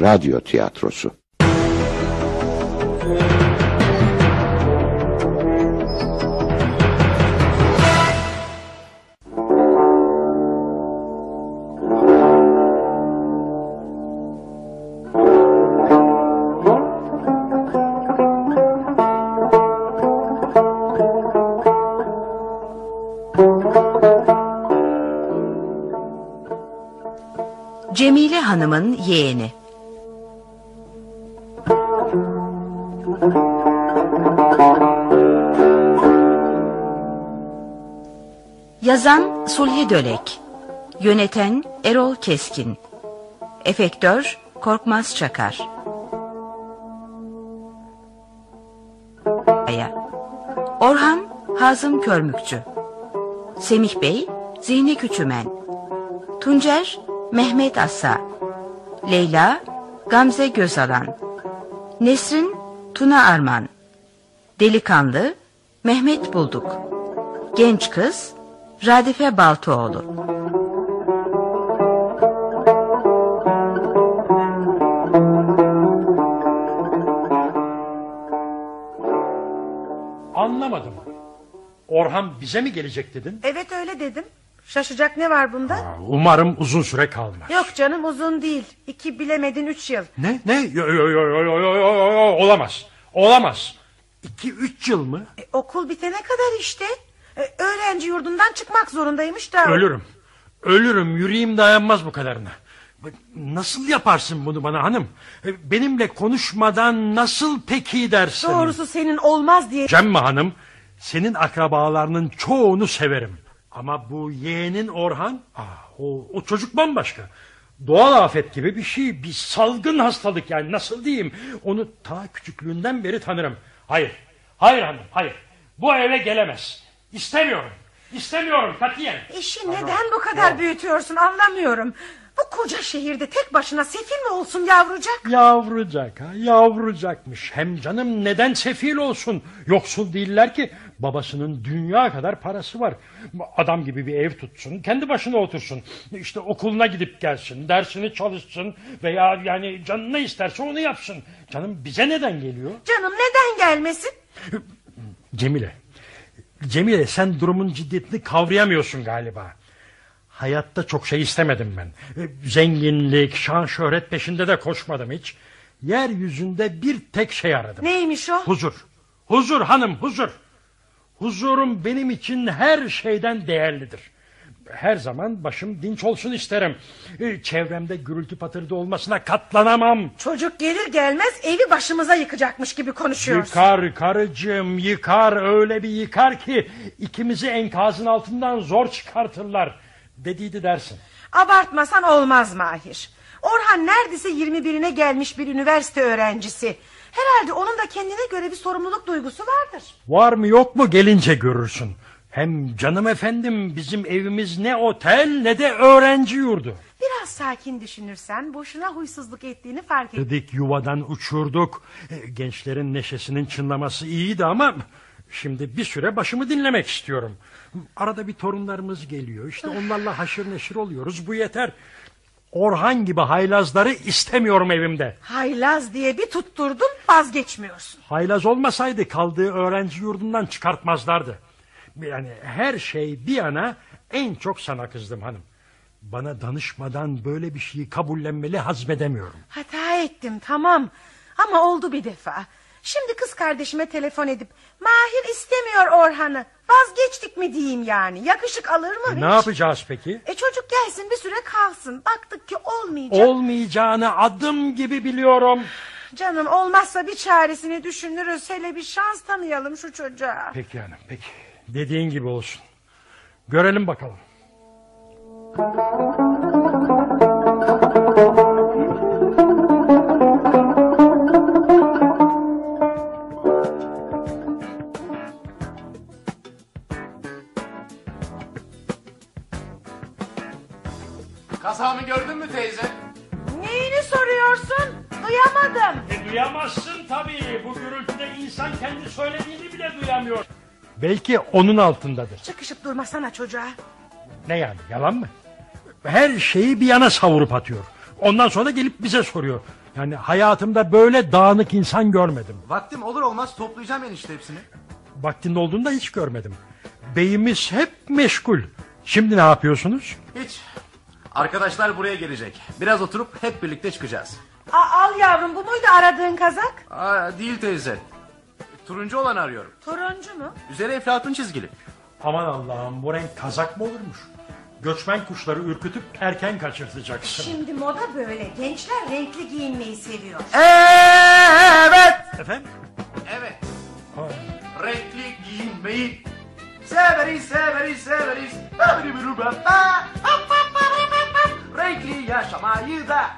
radyo tiyatrosu. Cemile Hanım'ın yeğeni. Yazan Sulhi Dölek Yöneten Erol Keskin Efektör Korkmaz Çakar. Orhan Hazım Körmükçü. Semih Bey Zihni Küçümen. Tuncer Mehmet Asa. Leyla Gamze Gözalan. Nesrin Tuna Arman. Delikanlı Mehmet Bulduk. Genç kız Radife Baltoğlu Anlamadım. Orhan bize mi gelecek dedin? Evet öyle dedim. Şaşacak ne var bunda? Aa, Umarım uzun süre kalmaz. Yok canım uzun değil. İki bilemedin üç yıl. Ne? Ne? Yo, yo, yo, yo, yo, yo, yo, yo, olamaz. Olamaz. İki üç yıl mı? E, okul bitene kadar işte. E, öğrenci yurdundan çıkmak zorundaymış da. Ölürüm. Ölürüm. Yüreğim dayanmaz bu kadarına. Nasıl yaparsın bunu bana hanım? E, Benimle konuşmadan nasıl peki dersin? Doğrusu senin olmaz diye. Cemma hanım, senin akrabalarının çoğunu severim. Ama bu yeğenin Orhan, aa, o, o çocuk bambaşka. Doğal afet gibi bir şey, bir salgın hastalık yani nasıl diyeyim? Onu ta küçüklüğünden beri tanırım. Hayır, hayır hanım, hayır. Bu eve gelemez. İstemiyorum, istemiyorum katiyen. İşi neden bu kadar büyütüyorsun anlamıyorum. Bu koca şehirde tek başına sefil mi olsun yavrucak? Yavrucak ha yavrucakmış. Hem canım neden sefil olsun? Yoksul değiller ki. Babasının dünya kadar parası var. Adam gibi bir ev tutsun. Kendi başına otursun. İşte okuluna gidip gelsin. Dersini çalışsın. Veya yani canı ne isterse onu yapsın. Canım bize neden geliyor? Canım neden gelmesin? Cemile. Cemile sen durumun ciddiyetini kavrayamıyorsun galiba. Hayatta çok şey istemedim ben. E, Zenginlik, şan, şöhret peşinde de koşmadım hiç. Yeryüzünde bir tek şey aradım. Neymiş o? Huzur. Huzur hanım huzur. Huzurum benim için her şeyden değerlidir. Her zaman başım dinç olsun isterim. E, Çevremde gürültü patırdı olmasına katlanamam. Çocuk gelir gelmez evi başımıza yıkacakmış gibi konuşuyorsun. Yıkar karıcığım yıkar öyle bir yıkar ki ikimizi enkazın altından zor çıkartırlar dediydi dersin. Abartmasan olmaz Mahir. Orhan neredeyse 21'ine gelmiş bir üniversite öğrencisi. Herhalde onun da kendine göre bir sorumluluk duygusu vardır. Var mı yok mu gelince görürsün. Hem canım efendim bizim evimiz ne otel ne de öğrenci yurdu. Biraz sakin düşünürsen boşuna huysuzluk ettiğini fark et. Dedik yuvadan uçurduk. E, Gençlerin neşesinin çınlaması iyiydi ama... Şimdi bir süre başımı dinlemek istiyorum. Arada bir torunlarımız geliyor. İşte onlarla haşır neşir oluyoruz. Bu yeter. Orhan gibi haylazları istemiyorum evimde. Haylaz diye bir tutturdun vazgeçmiyorsun. Haylaz olmasaydı kaldığı öğrenci yurdundan çıkartmazlardı. Yani her şey bir yana en çok sana kızdım hanım. Bana danışmadan böyle bir şeyi kabullenmeli hazmedemiyorum. Hata ettim tamam ama oldu bir defa. Şimdi kız kardeşime telefon edip Mahir istemiyor Orhan'ı vazgeçtik mi diyeyim yani yakışık alır mı E, hiç? ne yapacağız peki? E çocuk gelsin bir süre kalsın baktık ki olmayacak. Olmayacağını adım gibi biliyorum. Canım olmazsa bir çaresini düşünürüz hele bir şans tanıyalım şu çocuğa. Peki hanım peki. Dediğin gibi olsun. Görelim bakalım. Kazamı Belki onun altındadır. Çıkışıp durmasana çocuğa. Ne yani yalan mı? Her şeyi bir yana savurup atıyor. Ondan sonra da gelip bize soruyor. Yani hayatımda böyle dağınık insan görmedim. Vaktim olur olmaz toplayacağım enişte hepsini. Vaktinde olduğunda hiç görmedim. Beyimiz hep meşgul. Şimdi ne yapıyorsunuz? Hiç. Arkadaşlar buraya gelecek. Biraz oturup hep birlikte çıkacağız. A- al yavrum bu muydu aradığın kazak? Aa, değil teyze. Turuncu olan arıyorum. Turuncu mu? Üzeri eflatun çizgili. Aman Allah'ım bu renk kazak mı olurmuş? Göçmen kuşları ürkütüp erken kaçırtacaksın. Şimdi moda böyle. Gençler renkli giyinmeyi seviyor. Evet. Efendim? Evet. Ha, Renkli giyinmeyi severiz severiz severiz. Renkli yaşamayı da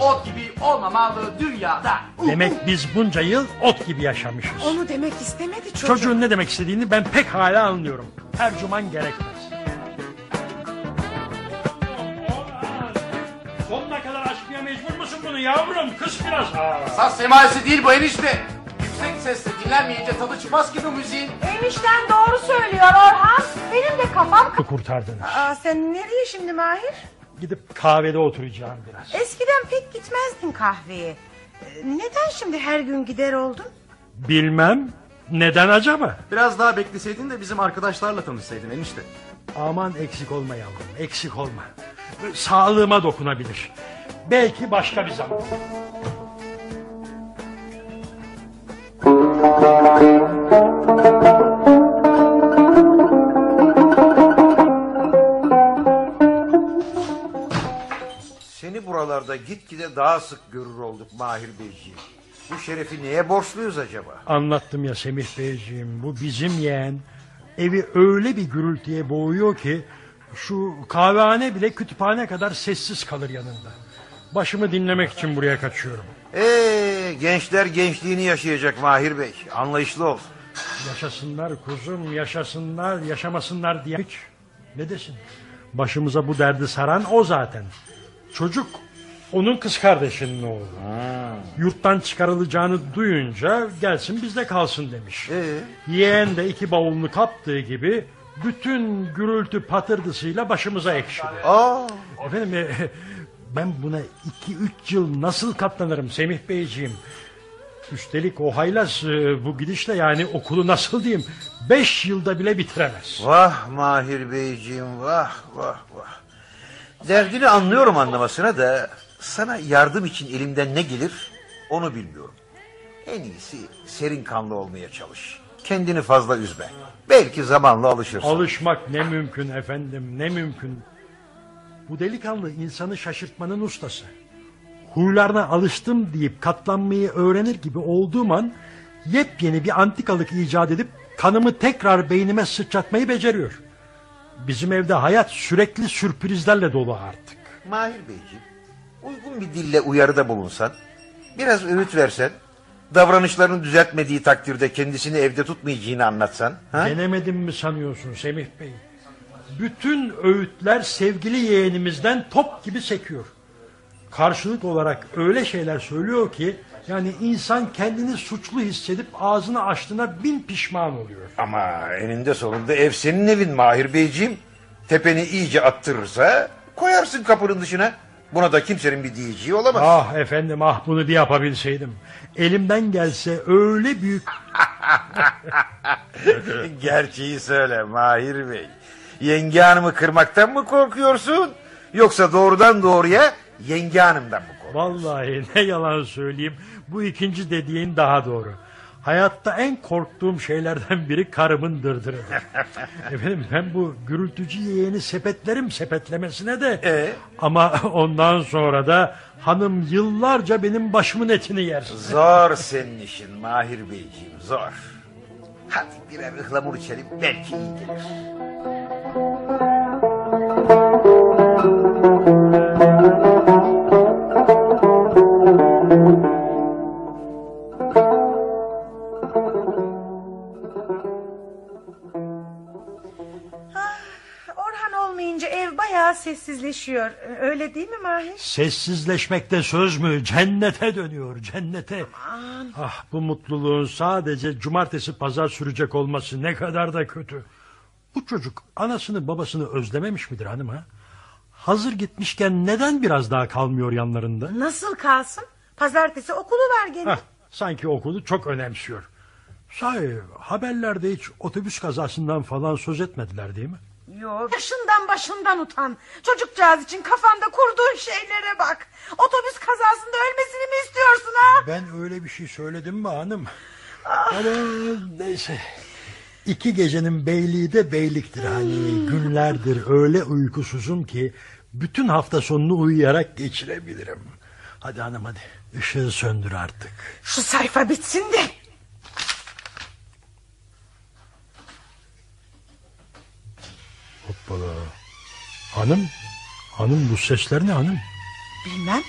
Ot gibi olmamalı dünyada. Demek biz bunca yıl ot gibi yaşamışız. Onu demek istemedi çocuk. Çocuğun ne demek istediğini ben pek hala anlıyorum. Tercüman gerekmez. Sonuna kadar aşmaya mecbur musun bunu yavrum? Kız biraz. Saz semayesi değil bu enişte. Yüksek sesle dinlenmeyince tadı çıkmaz ki bu müziğin. Enişten doğru söylüyor Orhan. Benim de kafam... kurtardınız. Aa, sen nereye şimdi Mahir? Gidip kahvede oturacağım biraz. Eskiden pek gitmezdin kahveye. Ee, Neden şimdi her gün gider oldun? Bilmem. Neden acaba? Biraz daha bekleseydin de bizim arkadaşlarla tanışsaydın enişte. Aman eksik olma yavrum. Eksik olma. Sağlığıma dokunabilir. Belki başka bir zaman. Seni buralarda gitgide daha sık görür olduk Mahir Beyciğim. Bu şerefi neye borçluyuz acaba? Anlattım ya Semih Beyciğim. Bu bizim yeğen evi öyle bir gürültüye boğuyor ki... ...şu kahvehane bile kütüphane kadar sessiz kalır yanında. Başımı dinlemek için buraya kaçıyorum. Ee, gençler gençliğini yaşayacak Mahir Bey. Anlayışlı ol. Yaşasınlar kuzum, yaşasınlar, yaşamasınlar diye hiç ne desin? Başımıza bu derdi saran o zaten. Çocuk onun kız kardeşinin oğlu. Yurttan çıkarılacağını duyunca gelsin bizde kalsın demiş. Ee? Yeğen de iki bavulunu kaptığı gibi bütün gürültü patırdısıyla başımıza ekşidi. Aa, Efendim e, ben buna iki üç yıl nasıl katlanırım Semih Beyciğim? Üstelik o haylaz e, bu gidişle yani okulu nasıl diyeyim beş yılda bile bitiremez. vah Mahir Beyciğim vah vah vah. Derdini anlıyorum anlamasına da sana yardım için elimden ne gelir onu bilmiyorum. En iyisi serin kanlı olmaya çalış. Kendini fazla üzme. Belki zamanla alışırsın. Alışmak ne mümkün efendim ne mümkün. Bu delikanlı insanı şaşırtmanın ustası. Huylarına alıştım deyip katlanmayı öğrenir gibi olduğum an yepyeni bir antikalık icat edip kanımı tekrar beynime sıçratmayı beceriyor. Bizim evde hayat sürekli sürprizlerle dolu artık. Mahir Beyciğim, uygun bir dille uyarıda bulunsan, biraz öğüt versen, davranışlarını düzeltmediği takdirde kendisini evde tutmayacağını anlatsan, ha? Denemedim mi sanıyorsun Semih Bey? Bütün öğütler sevgili yeğenimizden top gibi sekiyor. Karşılık olarak öyle şeyler söylüyor ki yani insan kendini suçlu hissedip ağzını açtığına bin pişman oluyor. Ama eninde sonunda ev senin evin Mahir Beyciğim. Tepeni iyice attırırsa koyarsın kapının dışına. Buna da kimsenin bir diyeceği olamaz. Ah efendim ah bunu bir yapabilseydim. Elimden gelse öyle büyük... Gerçeği söyle Mahir Bey. Yenge hanımı kırmaktan mı korkuyorsun? Yoksa doğrudan doğruya yenge hanımdan mı korkuyorsun? Vallahi ne yalan söyleyeyim bu ikinci dediğin daha doğru. Hayatta en korktuğum şeylerden biri karımın dırdırıdır. Efendim ben bu gürültücü yeğeni sepetlerim sepetlemesine de... Ee? Ama ondan sonra da hanım yıllarca benim başımın etini yer. Zor senin işin Mahir Beyciğim zor. Hadi birer ıhlamur içelim belki iyi gelir. Sessizleşiyor. Öyle değil mi Mahir? Sessizleşmekte söz mü? Cennete dönüyor cennete. Ah bu mutluluğun sadece cumartesi pazar sürecek olması ne kadar da kötü. Bu çocuk anasını babasını özlememiş midir hanım ha? Hazır gitmişken neden biraz daha kalmıyor yanlarında? Nasıl kalsın? Pazartesi okulu var gene. Hah, sanki okulu çok önemsiyor. Sahi haberlerde hiç otobüs kazasından falan söz etmediler değil mi? Yok. Yaşından başından utan. Çocukcağız için kafanda kurduğun şeylere bak. Otobüs kazasında ölmesini mi istiyorsun ha? Ben öyle bir şey söyledim mi hanım? Ama neyse. İki gecenin beyliği de beyliktir hani. Günlerdir öyle uykusuzum ki bütün hafta sonunu uyuyarak geçirebilirim. Hadi hanım hadi ışığı söndür artık. Şu sayfa bitsin de. Hoppala. Hanım, hanım bu sesler ne hanım? Bilmem.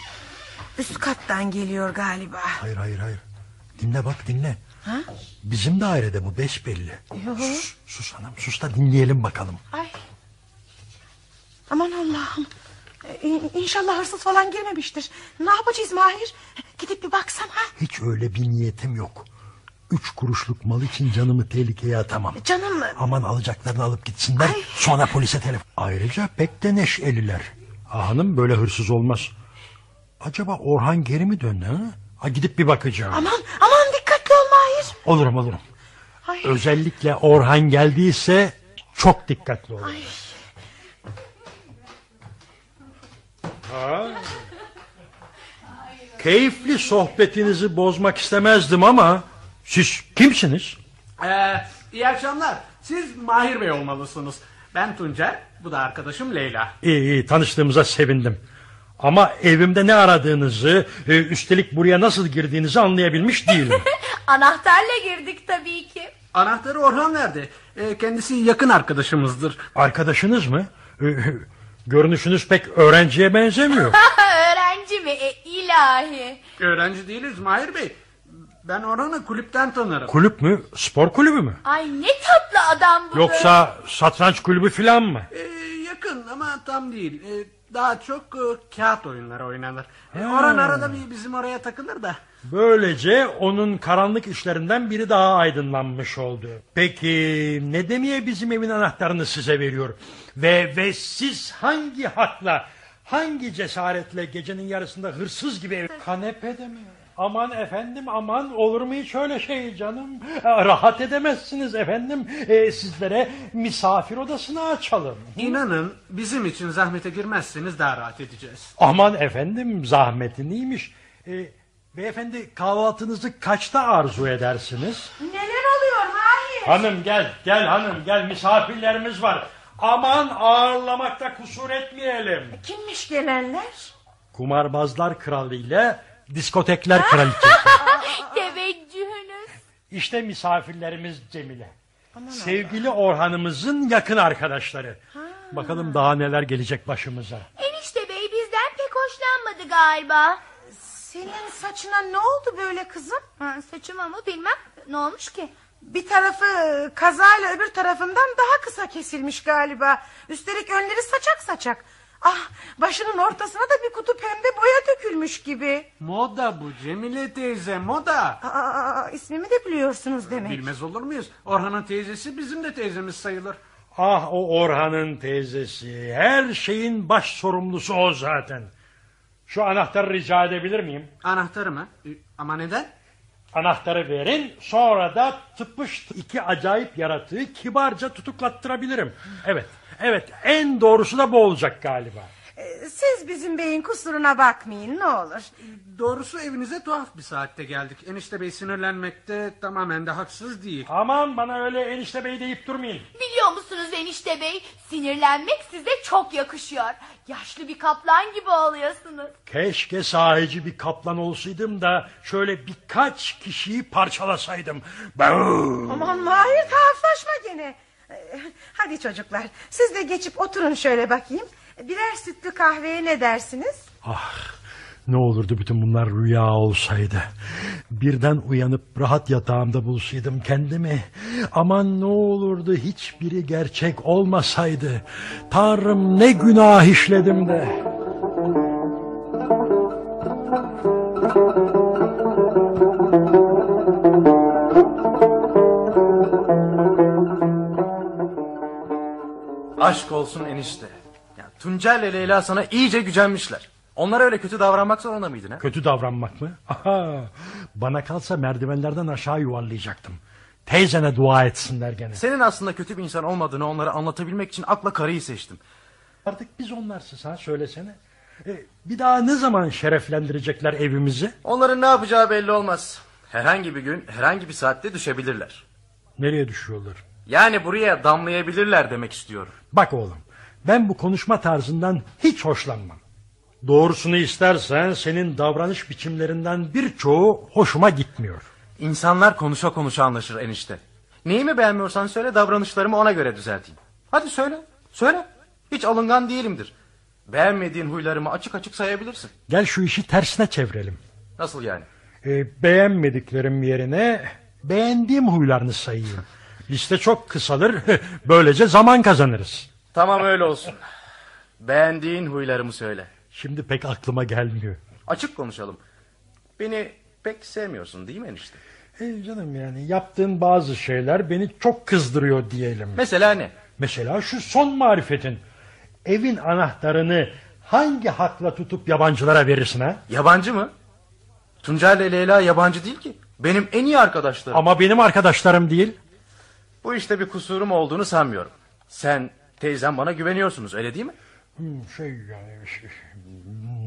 Üst kattan geliyor galiba. Hayır hayır hayır. Dinle bak dinle. Ha? Bizim dairede bu besbelli. Yok. Sus, sus hanım sus da dinleyelim bakalım. Ay. Aman Allah'ım. Ee, in- İnşallah hırsız falan girmemiştir. Ne yapacağız Mahir? Gidip bir baksam ha. Hiç öyle bir niyetim yok. Üç kuruşluk mal için canımı tehlikeye atamam. Canım Aman alacaklarını alıp gitsinler. Ay. Sonra polise telefon. Ayrıca pek de neşeliler. Ah hanım böyle hırsız olmaz. Acaba Orhan geri mi döndü ha? Ha gidip bir bakacağım. aman aman dikkatli ol Mahir. Olurum olurum. Ay. Özellikle Orhan geldiyse çok dikkatli olun. Ha. Keyifli sohbetinizi bozmak istemezdim ama siz kimsiniz? Ee, iyi akşamlar. Siz Mahir Bey olmalısınız. Ben Tuncer, bu da arkadaşım Leyla. İyi iyi tanıştığımıza sevindim. Ama evimde ne aradığınızı, e, üstelik buraya nasıl girdiğinizi anlayabilmiş değilim. Anahtarla girdik tabii ki. Anahtarı Orhan verdi. Ee, kendisi yakın arkadaşımızdır. Arkadaşınız mı? E, Görünüşünüz pek öğrenciye benzemiyor. Öğrenci mi? E, ilahi. Öğrenci değiliz Mahir Bey. Ben Orhan'ı kulüpten tanırım. Kulüp mü? Spor kulübü mü? Ay ne tatlı adam bu. Yoksa satranç kulübü falan mı? Ee, yakın ama tam değil. Ee, daha çok e, kağıt oyunları oynanır. Ee, Orhan arada bir bizim oraya takılır da. Böylece onun karanlık işlerinden biri daha aydınlanmış oldu. Peki ne demeye bizim evin anahtarını size veriyor? Ve ve siz hangi hakla, hangi cesaretle gecenin yarısında hırsız gibi ev... Kanepede mi? Aman efendim aman olur mu hiç öyle şey canım? Rahat edemezsiniz efendim. Ee, sizlere misafir odasını açalım. İnanın bizim için zahmete girmezseniz daha rahat edeceğiz. Aman efendim zahmeti neymiş? Ee, beyefendi kahvaltınızı kaçta arzu edersiniz? Neler oluyor Mahir? Hanım gel gel hanım gel misafirlerimiz var. Aman ağırlamakta kusur etmeyelim. Kimmiş gelenler? Kumarbazlar kralı ile diskotekler kraliçesi. Teveccühünüz. İşte misafirlerimiz Cemile. Sevgili Orhan'ımızın yakın arkadaşları. Bakalım daha neler gelecek başımıza. Enişte bey bizden pek hoşlanmadı galiba. Senin saçına ne oldu böyle kızım? Ha, saçıma mı bilmem. Ne olmuş ki? Bir tarafı kazayla öbür tarafından daha kısa kesilmiş galiba. Üstelik önleri saçak saçak. Ah başının ortasına da bir kutu pembe boya dökülmüş gibi. Moda bu Cemile teyze moda. Aa, ismimi de biliyorsunuz demek. Bilmez olur muyuz? Orhan'ın teyzesi bizim de teyzemiz sayılır. Ah o Orhan'ın teyzesi. Her şeyin baş sorumlusu o zaten. Şu anahtarı rica edebilir miyim? Anahtarı mı? Ee, Ama neden? Anahtarı verin sonra da tıpış iki acayip yaratığı kibarca tutuklattırabilirim. Evet evet en doğrusu da bu olacak galiba. Ee, Siz bizim beyin kusuruna bakmayın ne olur. Doğrusu evinize tuhaf bir saatte geldik. Enişte bey sinirlenmekte tamamen de haksız değil. Aman bana öyle enişte bey deyip durmayın. Biliyor musunuz enişte bey? Sinirlenmek size çok yakışıyor. Yaşlı bir kaplan gibi oluyorsunuz. Keşke sahici bir kaplan olsaydım da şöyle birkaç kişiyi parçalasaydım. Aman Mahir tuhaflaşma gene. Ee, Hadi çocuklar siz de geçip oturun şöyle bakayım. Birer sütlü kahveye ne dersiniz? Ah ne olurdu bütün bunlar rüya olsaydı. Birden uyanıp rahat yatağımda bulsaydım kendimi. Aman ne olurdu hiçbiri gerçek olmasaydı. Tanrım ne günah işledim de. Olsun enişte. Ya Tuncel ile Leyla sana iyice gücenmişler. Onlara öyle kötü davranmak zorunda mıydın ha? Kötü davranmak mı? Aha, bana kalsa merdivenlerden aşağı yuvarlayacaktım. Teyzene dua etsinler gene. Senin aslında kötü bir insan olmadığını onlara anlatabilmek için akla karıyı seçtim. Artık biz onlarsız ha söylesene. E, bir daha ne zaman şereflendirecekler evimizi? Onların ne yapacağı belli olmaz. Herhangi bir gün, herhangi bir saatte düşebilirler. Nereye düşüyorlar? Yani buraya damlayabilirler demek istiyorum. Bak oğlum ben bu konuşma tarzından hiç hoşlanmam. Doğrusunu istersen senin davranış biçimlerinden birçoğu hoşuma gitmiyor. İnsanlar konuşa konuşa anlaşır enişte. Neyimi beğenmiyorsan söyle davranışlarımı ona göre düzelteyim. Hadi söyle, söyle. Hiç alıngan değilimdir. Beğenmediğin huylarımı açık açık sayabilirsin. Gel şu işi tersine çevirelim. Nasıl yani? E, beğenmediklerim yerine beğendiğim huylarını sayayım. Liste çok kısalır böylece zaman kazanırız. Tamam öyle olsun. Beğendiğin huylarımı söyle. Şimdi pek aklıma gelmiyor. Açık konuşalım. Beni pek sevmiyorsun değil mi enişte? E canım yani yaptığın bazı şeyler beni çok kızdırıyor diyelim. Mesela ne? Mesela şu son marifetin. Evin anahtarını hangi hakla tutup yabancılara verirsin ha? Yabancı mı? Tuncel ile Leyla yabancı değil ki. Benim en iyi arkadaşlarım. Ama benim arkadaşlarım değil. Bu işte bir kusurum olduğunu sanmıyorum. Sen teyzem bana güveniyorsunuz öyle değil mi? Hmm, Şey yani şey,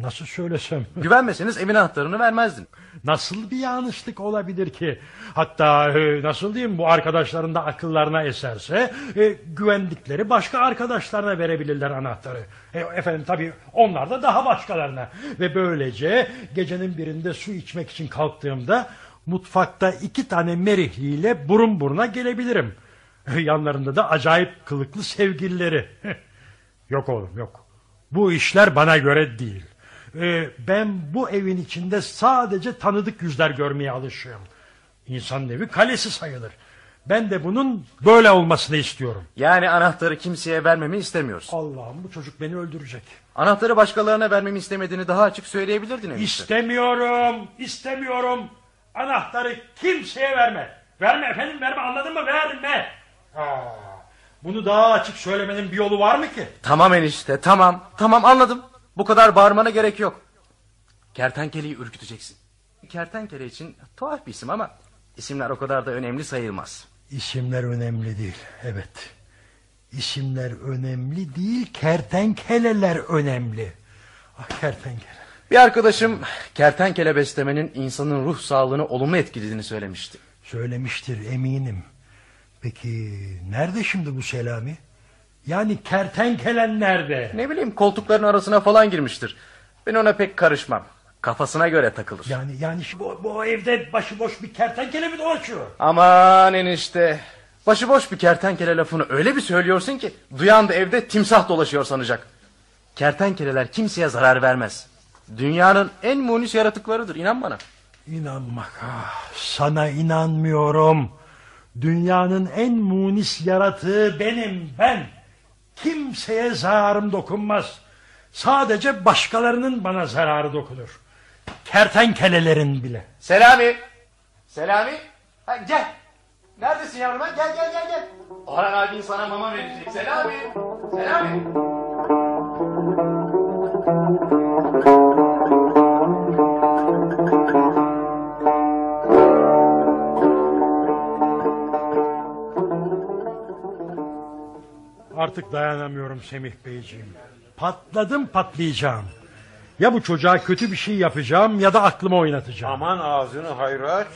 nasıl söylesem Güvenmeseniz evin anahtarını vermezdin. nasıl bir yanlışlık olabilir ki hatta e, nasıl diyeyim bu arkadaşların da akıllarına eserse e, güvendikleri başka arkadaşlarına verebilirler anahtarı e, efendim tabi onlar da daha başkalarına ve böylece gecenin birinde su içmek için kalktığımda mutfakta iki tane merihliyle burun buruna gelebilirim yanlarında da acayip kılıklı sevgilileri Yok oğlum yok. Bu işler bana göre değil. Ee, ben bu evin içinde sadece tanıdık yüzler görmeye alışığım. İnsanın evi kalesi sayılır. Ben de bunun böyle olmasını istiyorum. Yani anahtarı kimseye vermemi istemiyorsun. Allah'ım bu çocuk beni öldürecek. Anahtarı başkalarına vermemi istemediğini daha açık söyleyebilirdin enişte. İstemiyorum, istemiyorum. Anahtarı kimseye verme. Verme efendim verme anladın mı? Verme. Aa, bunu daha açık söylemenin bir yolu var mı ki? Tamam enişte tamam. Tamam anladım. Bu kadar bağırmana gerek yok. Kertenkeleyi ürküteceksin. Kertenkele için tuhaf bir isim ama isimler o kadar da önemli sayılmaz. İsimler önemli değil. Evet. İsimler önemli değil, kertenkeleler önemli. Ah kertenkele. Bir arkadaşım kertenkele beslemenin insanın ruh sağlığını olumlu etkilediğini söylemişti. Söylemiştir eminim. Peki nerede şimdi bu Selami? Yani kertenkelen nerede? Ne bileyim koltukların arasına falan girmiştir. Ben ona pek karışmam. Kafasına göre takılır. Yani yani bu, bu evde başıboş bir kertenkele mi dolaşıyor? Aman enişte. Başıboş bir kertenkele lafını öyle bir söylüyorsun ki duyan da evde timsah dolaşıyor sanacak. Kertenkeleler kimseye zarar vermez. Dünyanın en munis yaratıklarıdır inan bana. İnanmak ah, sana inanmıyorum. Dünyanın en munis yaratığı benim ben. Kimseye zararım dokunmaz. Sadece başkalarının bana zararı dokunur. Kertenkelelerin bile. Selami. Selami. Ha, gel. Neredesin yavrum? ha? Gel gel gel gel. Orhan abin sana mama verecek. Selami. Selami. Artık dayanamıyorum Semih Beyciğim. Patladım patlayacağım. Ya bu çocuğa kötü bir şey yapacağım ya da aklıma oynatacağım. Aman ağzını hayra aç.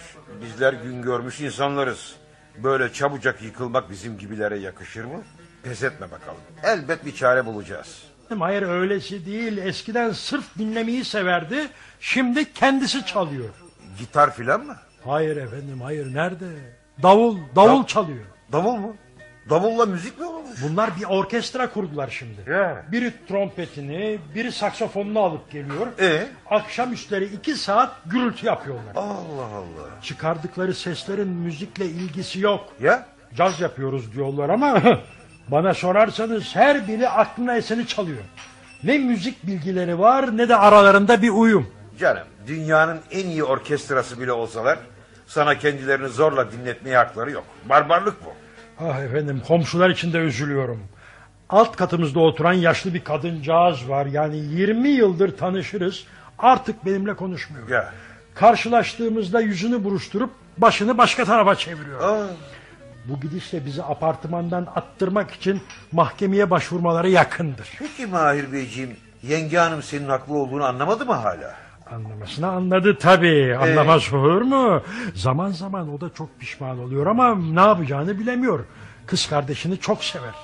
Bizler gün görmüş insanlarız. Böyle çabucak yıkılmak bizim gibilere yakışır mı? Pes etme bakalım. Elbet bir çare bulacağız. Hayır öylesi değil. Eskiden sırf dinlemeyi severdi. Şimdi kendisi çalıyor. Gitar filan mı? Hayır efendim hayır nerede? Davul, davul Dav- çalıyor. Davul mu? Davulla müzik mi olmuş? Bunlar bir orkestra kurdular şimdi. Ya. Biri trompetini, biri saksafonunu alıp geliyor. E? Akşamüstleri iki saat gürültü yapıyorlar. Allah Allah. Çıkardıkları seslerin müzikle ilgisi yok. Ya? Caz yapıyoruz diyorlar ama bana sorarsanız her biri aklına eseni çalıyor. Ne müzik bilgileri var ne de aralarında bir uyum. Canım dünyanın en iyi orkestrası bile olsalar sana kendilerini zorla dinletmeye hakları yok. Barbarlık bu. Ah efendim komşular için de üzülüyorum. alt katımızda oturan yaşlı bir kadıncağız var. Yani 20 yıldır tanışırız. Artık benimle konuşmuyor. Ya. Karşılaştığımızda yüzünü buruşturup başını başka tarafa çeviriyor. Aa, Bu gidişle bizi apartmandan attırmak için mahkemeye başvurmaları yakındır. peki Mahir Beyciğim yenge hanım senin haklı olduğunu anlamadı mı hala? Anlamasını anladı tabii. Anlamaz olur mu? Zaman zaman o da çok pişman oluyor ama ne yapacağını bilemiyor. Kız kardeşini çok sever.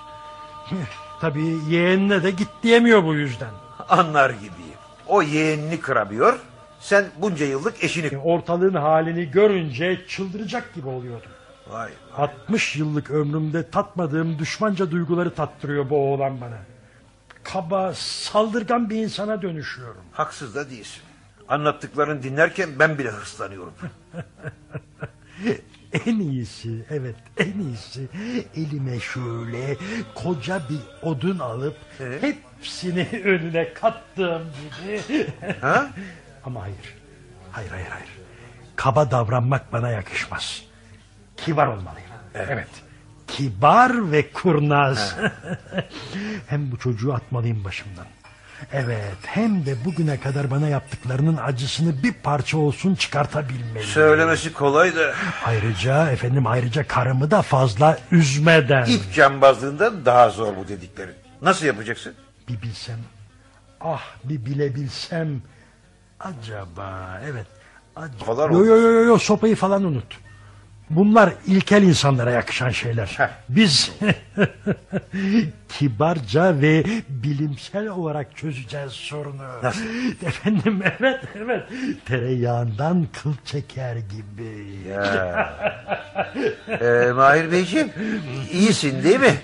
tabii yeğenine de git diyemiyor bu yüzden. Anlar gibiyim. O yeğenini kıramıyor. Sen bunca yıllık eşini... Ortalığın halini görünce çıldıracak gibi oluyordum. Vay. 60 yıllık ömrümde tatmadığım düşmanca duyguları tattırıyor bu oğlan bana. Kaba, saldırgan bir insana dönüşüyorum. Haksız da değilsin. Anlattıklarını dinlerken ben bile hırslanıyorum. En iyisi, evet en iyisi elime şöyle koca bir odun alıp hepsini önüne kattığım gibi. Ha? Ama hayır, hayır hayır hayır. Kaba davranmak bana yakışmaz. Kibar olmalıyım. Evet. Kibar ve kurnaz. hem bu çocuğu atmalıyım başımdan. Evet hem de bugüne kadar bana yaptıklarının acısını bir parça olsun çıkartabilmeliyim. Söylemesi kolay da Ayrıca efendim ayrıca karımı da fazla üzmeden. ip cambazlığından daha zor bu dediklerin. Nasıl yapacaksın? Bir bilsem. Ah bir bilebilsem. Acaba evet. Acaba. Falan yo, yo, yo, yo, sopayı falan unut. Bunlar ilkel insanlara yakışan şeyler. Heh. Biz kibarca ve bilimsel olarak çözeceğiz sorunu. Nasıl? Efendim evet evet tereyağından kıl çeker gibi. Ya. Ee, Mahir Beyciğim iyisin değil mi?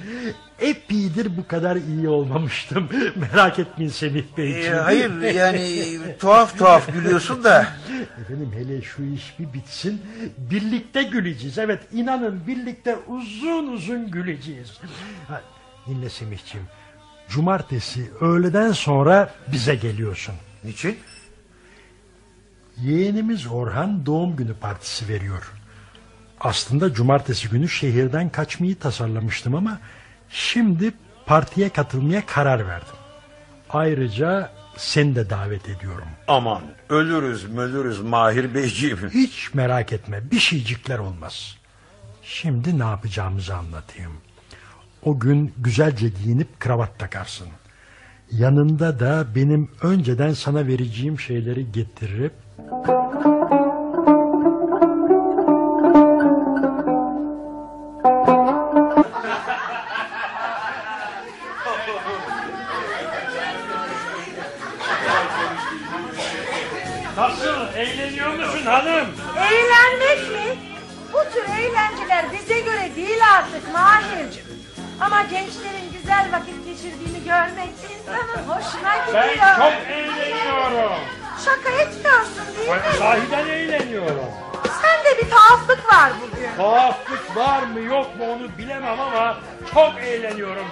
Epeydir bu kadar iyi olmamıştım. Merak etmeyin Semih Ee, Beyciğim. hayır yani tuhaf tuhaf gülüyorsun da. Efendim hele şu iş bir bitsin. Birlikte güleceğiz. Evet inanın birlikte uzun uzun güleceğiz. Ha, dinle Semihciğim. Cumartesi öğleden sonra bize geliyorsun. Niçin? Yeğenimiz Orhan doğum günü partisi veriyor. Aslında cumartesi günü şehirden kaçmayı tasarlamıştım ama şimdi partiye katılmaya karar verdim. Ayrıca seni de davet ediyorum. Aman ölürüz ölürüz Mahir Beyciğim. Hiç merak etme bir şeycikler olmaz. Şimdi ne yapacağımızı anlatayım. O gün güzelce giyinip kravat takarsın. Yanında da benim önceden sana vereceğim şeyleri getirip eğleniyor musun hanım? Eğlenmek mi? Bu tür eğlenceler bize göre değil artık Mahir'cim. Ama gençlerin güzel vakit geçirdiğini görmek insanın hoşuna Ben gidiyor. çok eğleniyorum. Şaka etmiyorsun değil mi? Sahiden eğleniyorum. Sende bir tuhaflık var bugün. Tuhaflık var mı yok mu onu bilemem ama çok eğleniyorum.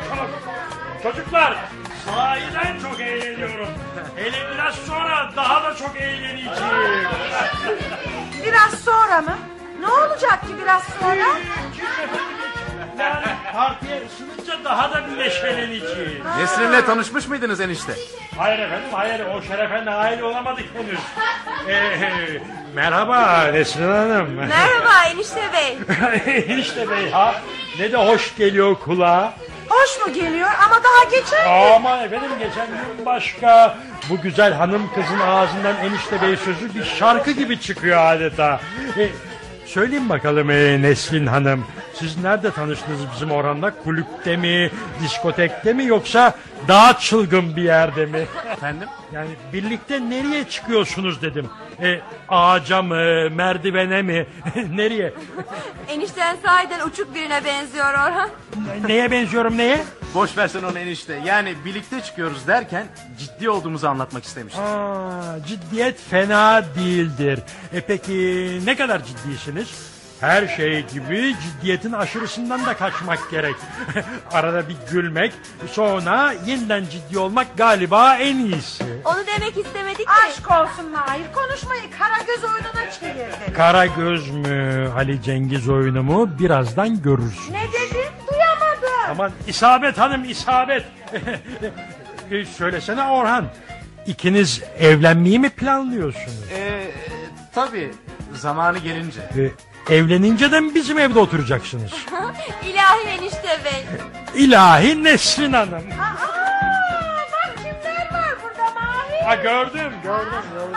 Çocuklar sahiden çok eğleniyorum. Hele biraz sonra daha da çok eğleneceğim. Biraz sonra mı? Ne olacak ki biraz sonra? Yani partiye ısınınca daha da bir neşeleneceğim. Nesrin'le tanışmış mıydınız enişte? Hayır efendim hayır o şerefe nail olamadık henüz. Ee, merhaba Nesrin Hanım. Merhaba enişte bey. Enişte bey ha ne de hoş geliyor kulağa. Hoş mu geliyor ama daha geçen gün. Aman efendim geçen gün başka bu güzel hanım kızın ağzından enişte bey sözü bir şarkı gibi çıkıyor adeta. E, söyleyin bakalım e, Neslin Hanım siz nerede tanıştınız bizim oranda kulüpte mi diskotekte mi yoksa daha çılgın bir yerde mi? Efendim? Yani birlikte nereye çıkıyorsunuz dedim. E, ağaca mı merdivene mi nereye? Enişten sahiden uçuk birine benziyor Orhan. Neye benziyorum neye? Boş versen onu enişte. Yani birlikte çıkıyoruz derken ciddi olduğumuzu anlatmak istemiştim. Aa, ciddiyet fena değildir. E peki ne kadar ciddisiniz? Her şey gibi ciddiyetin aşırısından da kaçmak gerek. Arada bir gülmek, sonra yeniden ciddi olmak galiba en iyisi. Onu demek istemedik ki. Aşk olsun Mahir konuşmayı Karagöz oyununa çevirdin. Kara göz mü, Ali Cengiz oyunu mu birazdan görürsün. Ne dedin? Duyamadım. Aman isabet hanım isabet. E, Söylesene Orhan. İkiniz evlenmeyi mi planlıyorsunuz? Ee, tabii zamanı gelince. E, evlenince de mi bizim evde oturacaksınız? İlahi enişte bey. İlahi Nesrin Hanım. Aa, bak kimler var burada Mahir. Ha gördüm gördüm gördüm.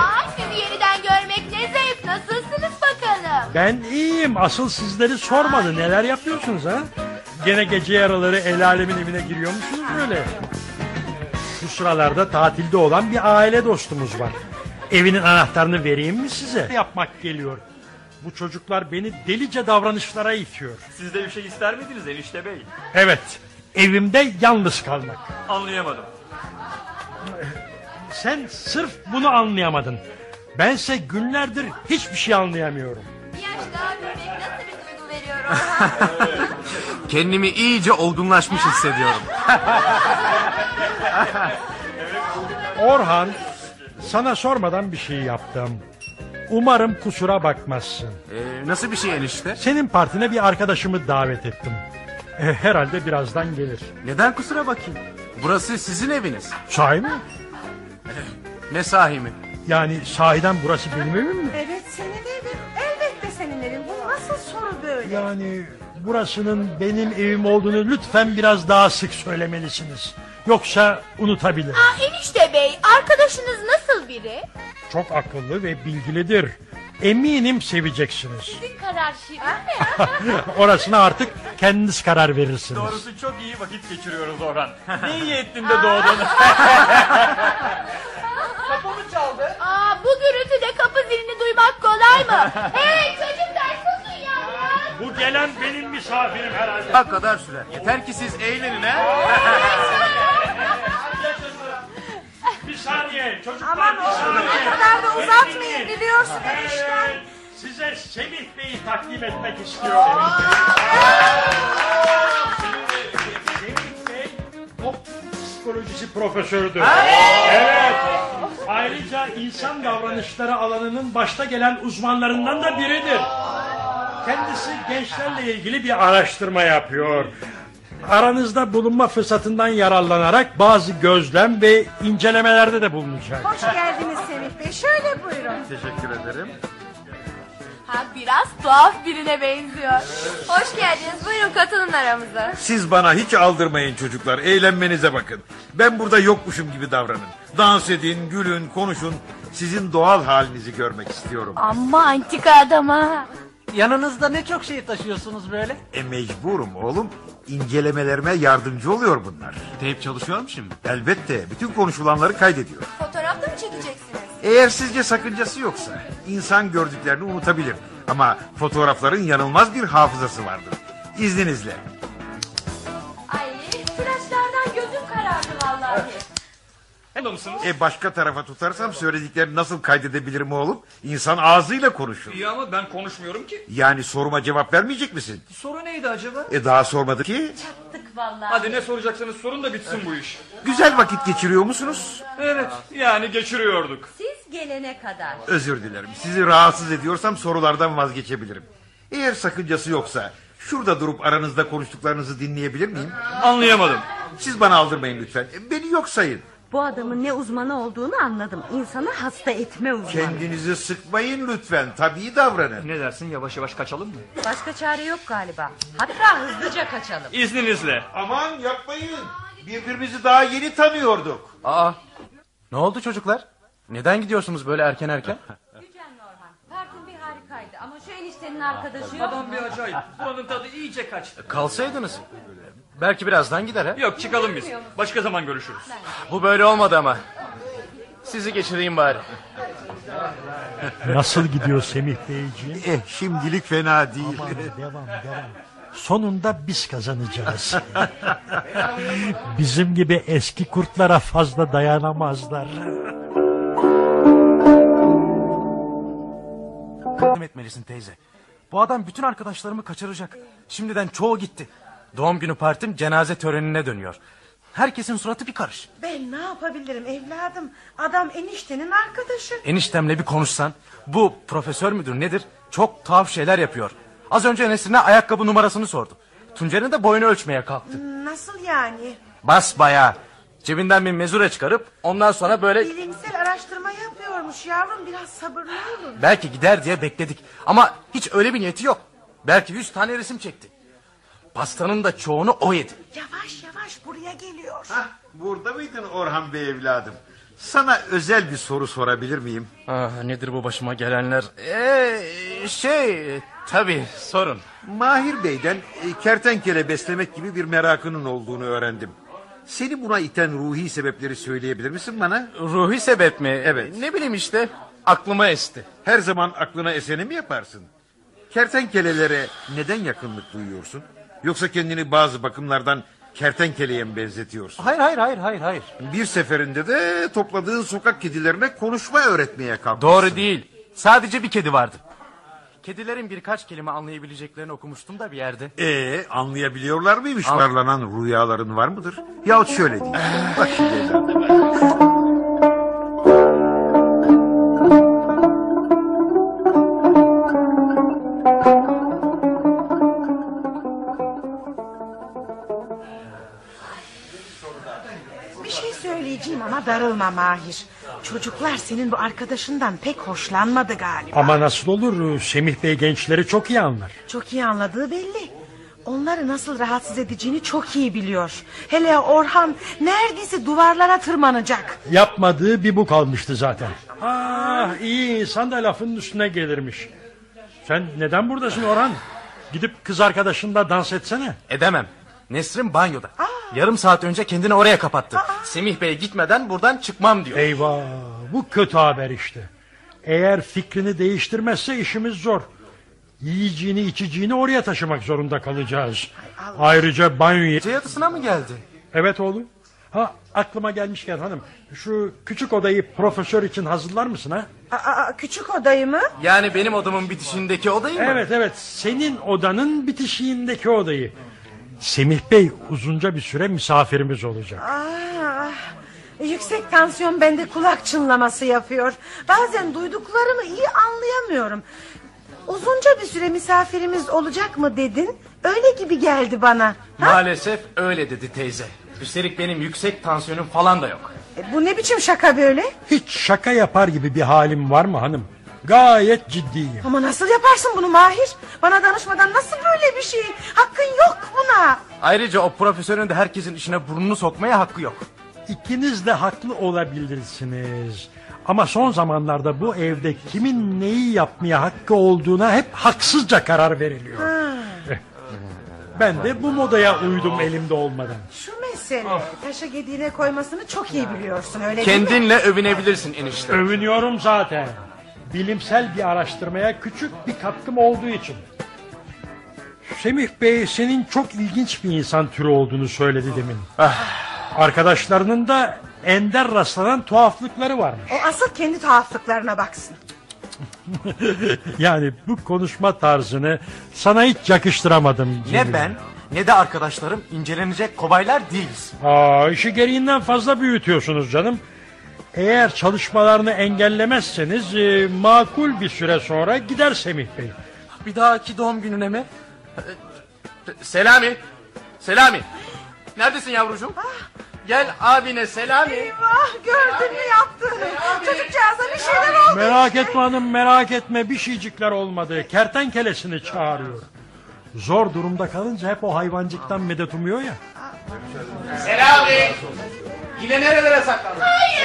Aa, sizi yeniden görmek ne zevk. Nasılsınız bakalım? Ben iyiyim. Asıl sizleri sormadı. Neler yapıyorsunuz ha? Gene gece yaraları el alemin evine giriyor musunuz böyle? Şu sıralarda tatilde olan bir aile dostumuz var. Evinin anahtarını vereyim mi size? Yapmak geliyor. Bu çocuklar beni delice davranışlara itiyor. Siz de bir şey ister miydiniz enişte bey? Evet, evimde yalnız kalmak. Anlayamadım. Sen sırf bunu anlayamadın. Bense günlerdir hiçbir şey anlayamıyorum. Bir yaş daha büyümek nasıl bir duygu veriyor Orhan? Kendimi iyice olgunlaşmış hissediyorum. Orhan, sana sormadan bir şey yaptım. Umarım kusura bakmazsın. Ee, nasıl bir şey enişte? Senin partine bir arkadaşımı davet ettim. E, herhalde birazdan gelir. Neden kusura bakayım? Burası sizin eviniz. Sahi mi? Ne sahi mi? Yani sahiden burası benim evim mi? Evet senin evin. Elbette senin evin. Bu nasıl soru böyle? Yani burasının benim evim olduğunu lütfen biraz daha sık söylemelisiniz. Yoksa unutabilirim. Aa, enişte arkadaşınız nasıl biri? Çok akıllı ve bilgilidir. Eminim seveceksiniz. Bir karar şirin mi? Orasına artık kendiniz karar verirsiniz. Doğrusu çok iyi vakit geçiriyoruz Orhan. ne iyi ettin de doğdun. Aa, bu gürültüde kapı zilini duymak kolay mı? hey çocuklar susun ya. Bu gelen benim misafirim herhalde. Ne kadar sürer? Yeter ki siz eğlenin ha. Saniye çocuklar Aman bir oğlum saniye. ne kadar da uzatmayın Beni biliyorsun enişten. Size Semih Bey'i takdim etmek istiyorum. Semih Bey toplum psikolojisi profesörüdür. Evet. Ayrıca insan davranışları alanının başta gelen uzmanlarından da biridir. Kendisi gençlerle ilgili bir araştırma yapıyor. Aranızda bulunma fırsatından yararlanarak bazı gözlem ve incelemelerde de bulunacak. Hoş geldiniz Semih Bey. Şöyle buyurun. Teşekkür ederim. Ha, biraz tuhaf birine benziyor. Hoş geldiniz. Buyurun katılın aramıza. Siz bana hiç aldırmayın çocuklar. Eğlenmenize bakın. Ben burada yokmuşum gibi davranın. Dans edin, gülün, konuşun. Sizin doğal halinizi görmek istiyorum. Amma antika adama. Yanınızda ne çok şey taşıyorsunuz böyle? E mecburum oğlum. İncelemelerime yardımcı oluyor bunlar. Teyp çalışıyor mu şimdi? Elbette bütün konuşulanları kaydediyor. Fotoğraf da mı çekeceksiniz? Eğer sizce sakıncası yoksa insan gördüklerini unutabilir. Ama fotoğrafların yanılmaz bir hafızası vardır. İzninizle. Hello mısınız? E başka tarafa tutarsam söylediklerini nasıl kaydedebilirim oğlum? İnsan ağzıyla konuşur. İyi ama ben konuşmuyorum ki. Yani soruma cevap vermeyecek misin? Soru neydi acaba? E daha sormadı ki. Tık vallahi. Hadi ne soracaksanız sorun da bitsin bu iş. Güzel vakit geçiriyor musunuz? Evet yani geçiriyorduk. Siz gelene kadar. Özür dilerim. Sizi rahatsız ediyorsam sorulardan vazgeçebilirim. Eğer sakıncası yoksa şurada durup aranızda konuştuklarınızı dinleyebilir miyim? Anlayamadım. Siz bana aldırmayın lütfen. Beni yok sayın. Bu adamın ne uzmanı olduğunu anladım. İnsanı hasta etme uzmanı. Kendinizi sıkmayın lütfen. Tabii davranın. Ne dersin yavaş yavaş kaçalım mı? Başka çare yok galiba. Hatta hızlıca kaçalım. İzninizle. Aman yapmayın. Birbirimizi daha yeni tanıyorduk. Aa, ne oldu çocuklar? Neden gidiyorsunuz böyle erken erken? Partin bir harikaydı ama şu eniştenin arkadaşı yok. Adam bir acayip. Buranın tadı iyice kaçtı. Kalsaydınız. Belki birazdan gider ha. Yok çıkalım biz. Başka zaman görüşürüz. Bu böyle olmadı ama. Sizi geçireyim bari. Nasıl gidiyor Semih Beyciğim? Eh şimdilik fena değil. Aman, devam devam. Sonunda biz kazanacağız. Bizim gibi eski kurtlara fazla dayanamazlar. Yardım etmelisin teyze. Bu adam bütün arkadaşlarımı kaçıracak. Şimdiden çoğu gitti. Doğum günü partim cenaze törenine dönüyor. Herkesin suratı bir karış. Ben ne yapabilirim evladım? Adam eniştenin arkadaşı. Eniştemle bir konuşsan. Bu profesör müdür nedir? Çok tuhaf şeyler yapıyor. Az önce Nesrin'e ayakkabı numarasını sordu. Tuncer'in de boyunu ölçmeye kalktı. Nasıl yani? Bas bayağı. Cebinden bir mezure çıkarıp ondan sonra böyle Bilimsel araştırma yapıyormuş yavrum biraz sabırlı olun. belki gider diye bekledik. Ama hiç öyle bir niyeti yok. Belki yüz tane resim çekti. Pastanın da çoğunu o yedi. Yavaş yavaş buraya geliyor. Hah, burada mıydın Orhan Bey evladım? Sana özel bir soru sorabilir miyim? Ah, nedir bu başıma gelenler? Ee, şey tabii sorun. Mahir Bey'den e, kertenkele beslemek gibi bir merakının olduğunu öğrendim. Seni buna iten ruhi sebepleri söyleyebilir misin bana? Ruhi sebep mi? Evet. Ne bileyim işte aklıma esti. Her zaman aklına eseni mi yaparsın? Kertenkelelere neden yakınlık duyuyorsun? Yoksa kendini bazı bakımlardan kertenkeleye mi benzetiyorsun? Hayır hayır hayır hayır hayır. Bir seferinde de topladığın sokak kedilerine konuşma öğretmeye kalkmışsın. Doğru değil. Sadece bir kedi vardı. Kedilerin birkaç kelime anlayabileceklerini okumuştum da bir yerde. Ee, anlayabiliyorlar mıymış An- parlanan rüyaların var mıdır? Yahut şöyle diyeyim. Bak şimdi evladım. Darılma Mahir. Çocuklar senin bu arkadaşından pek hoşlanmadı galiba. Ama nasıl olur? Semih Bey gençleri çok iyi anlar. Çok iyi anladığı belli. Onları nasıl rahatsız edeceğini çok iyi biliyor. Hele Orhan neredeyse duvarlara tırmanacak. Yapmadığı bir bu kalmıştı zaten. Ah iyi insan da lafının üstüne gelirmiş. Sen neden buradasın Orhan? Gidip kız arkadaşınla dans etsene. Edemem. Nesrin banyoda. Yarım saat önce kendini oraya kapattı. Semih Bey gitmeden buradan çıkmam diyor. Eyvah bu kötü haber işte. Eğer fikrini değiştirmezse işimiz zor. Yiyeceğini içeceğini oraya taşımak zorunda kalacağız. Ayrıca. Gece yatısına mı geldi? Evet oğlum. Ha aklıma gelmişken hanım şu küçük odayı profesör için hazırlar mısın ha? Aa, küçük odayı mı? Yani benim odamın bitişindeki odayı mı? Evet evet senin odanın bitişiğindeki odayı. Semih Bey uzunca bir süre misafirimiz olacak. Aa, yüksek tansiyon bende kulak çınlaması yapıyor. Bazen duyduklarımı iyi anlayamıyorum. Uzunca bir süre misafirimiz olacak mı dedin? Öyle gibi geldi bana. Ha? Maalesef öyle dedi teyze. Üstelik benim yüksek tansiyonum falan da yok. E, bu ne biçim şaka böyle? Hiç şaka yapar gibi bir halim var mı hanım? Gayet ciddiyim. Ama nasıl yaparsın bunu Mahir? Bana danışmadan nasıl böyle bir şey? Hakkın yok buna. Ayrıca o profesörün de herkesin işine burnunu sokmaya hakkı yok. İkiniz de haklı olabilirsiniz. Ama son zamanlarda bu evde kimin neyi yapmaya hakkı olduğuna hep haksızca karar veriliyor. Ben de bu modaya uydum elimde olmadan. Şu mesele. Taşa gediğine koymasını çok iyi biliyorsun öyle değil mi? Kendinle övünebilirsin enişte. Övünüyorum zaten. Bilimsel bir araştırmaya küçük bir katkım olduğu için. Semih Bey senin çok ilginç bir insan türü olduğunu söyledi demin. Arkadaşlarının da ender rastlanan tuhaflıkları varmış. O asıl kendi tuhaflıklarına baksın. Yani bu konuşma tarzını sana hiç yakıştıramadım. Ne ben ne de arkadaşlarım incelenecek kobaylar değiliz. Aa, işi gereğinden fazla büyütüyorsunuz canım. Eğer çalışmalarını engellemezseniz e, makul bir süre sonra gider Semih Bey. Bir dahaki doğum gününe mi? Ee, Selami. Selami. Neredesin yavrucuğum? Gel abine Selami. Eyvah gördün mü yaptığını? Çocukcağıza bir şeyler oldu. Merak etme hanım merak etme bir şeycikler olmadı. Kertenkelesini çağırıyor. Zor durumda kalınca hep o hayvancıktan medet umuyor ya. Selami. Yine nerelere saklandın?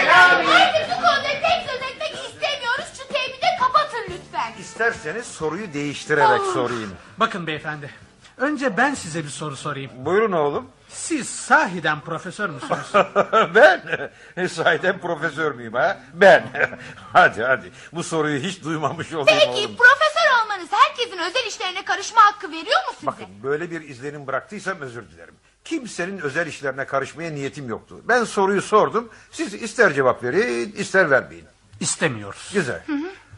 Hayır artık bu konuda tek söz etmek istemiyoruz. Şu de kapatın lütfen. İsterseniz soruyu değiştirerek sorayım. Bakın beyefendi. Önce ben size bir soru sorayım. Buyurun oğlum. Siz sahiden profesör müsünüz? ben sahiden profesör müyüm ha? Ben. hadi hadi bu soruyu hiç duymamış olayım Peki oğlum. profesör olmanız herkesin özel işlerine karışma hakkı veriyor mu size? Bakın böyle bir izlenim bıraktıysam özür dilerim. Kimsenin özel işlerine karışmaya niyetim yoktu. Ben soruyu sordum. Siz ister cevap verin ister vermeyin. İstemiyoruz. Güzel.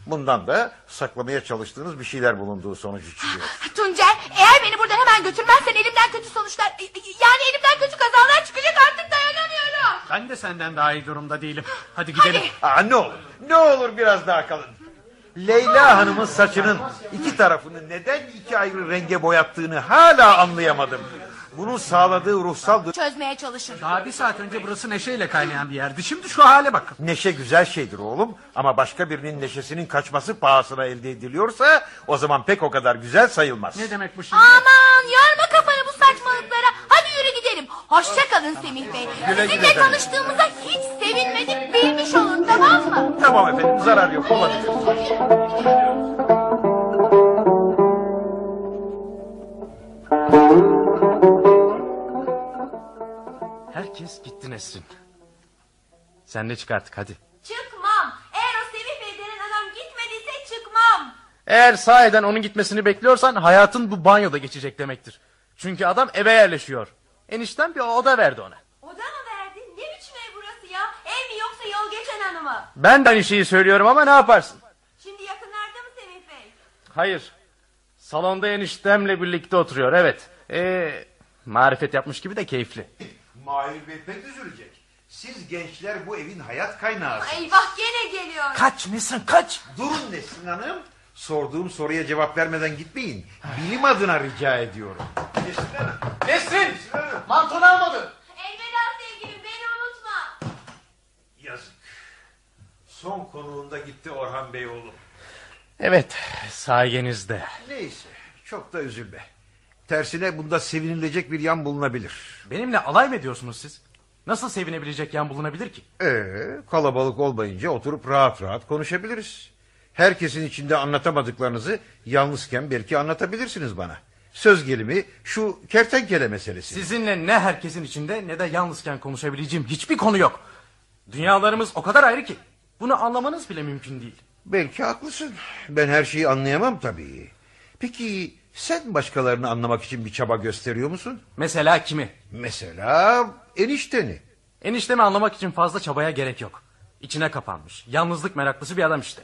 Bundan da saklamaya çalıştığınız bir şeyler bulunduğu sonucu çıkıyor. Tuncer eğer beni buradan hemen götürmezsen elimden kötü sonuçlar yani elimden kötü kazalar çıkacak artık dayanamıyorum. Ben de senden daha iyi durumda değilim. Hadi gidelim. Hadi. Aa, ne olur ne olur biraz daha kalın. Leyla Hanım'ın saçının iki tarafını neden iki ayrı renge boyattığını hala anlayamadım. Bunun sağladığı ruhsal Çözmeye çalışın. Daha bir saat önce burası neşeyle kaynayan bir yerdi. Şimdi şu hale bakın. Neşe güzel şeydir oğlum ama başka birinin neşesinin kaçması pahasına elde ediliyorsa o zaman pek o kadar güzel sayılmaz. Ne demek bu şimdi? Aman yorma kafanı bu saçmalıklara. Hadi yürü gidelim. Hoşça kalın Semih Bey. Güle güle Sizinle efendim. tanıştığımıza hiç sevinmedik bilmiş olun tamam mı? Tamam efendim zarar yok olabilir. Herkes gitti Nesrin. Sen de çık artık hadi. Çıkmam. Eğer o Semih Bey denen adam gitmediyse çıkmam. Eğer sahiden onun gitmesini bekliyorsan hayatın bu banyoda geçecek demektir. Çünkü adam eve yerleşiyor. Enişten bir oda verdi ona. Oda mı verdin? Ne biçim ev burası ya? Ev mi yoksa yol geçen hanı mı? Ben de aynı şeyi söylüyorum ama ne yaparsın? Şimdi yakınlarda mı Semih Bey? Hayır. Salonda eniştemle birlikte oturuyor evet. Ee, marifet yapmış gibi de keyifli. Mahir Bey pek üzülecek. Siz gençler bu evin hayat kaynağı. Eyvah gene geliyor. Kaç Nesrin kaç. Durun Nesrin Hanım. Sorduğum soruya cevap vermeden gitmeyin. Bilim adına rica ediyorum. Nesrin Hanım. Nesrin! Mantonu almadı. Elveda sevgilim beni unutma. Yazık. Son konuğunda gitti Orhan Bey oğlum. Evet sayenizde. Neyse çok da üzülme. Tersine bunda sevinilecek bir yan bulunabilir. Benimle alay mı ediyorsunuz siz? Nasıl sevinebilecek yan bulunabilir ki? Ee, kalabalık olmayınca oturup rahat rahat konuşabiliriz. Herkesin içinde anlatamadıklarınızı yalnızken belki anlatabilirsiniz bana. Söz gelimi şu kertenkele meselesi. Sizinle ne herkesin içinde ne de yalnızken konuşabileceğim hiçbir konu yok. Dünyalarımız o kadar ayrı ki. Bunu anlamanız bile mümkün değil. Belki haklısın. Ben her şeyi anlayamam tabii. Peki sen başkalarını anlamak için bir çaba gösteriyor musun? Mesela kimi? Mesela enişteni. Eniştemi anlamak için fazla çabaya gerek yok. İçine kapanmış, yalnızlık meraklısı bir adam işte.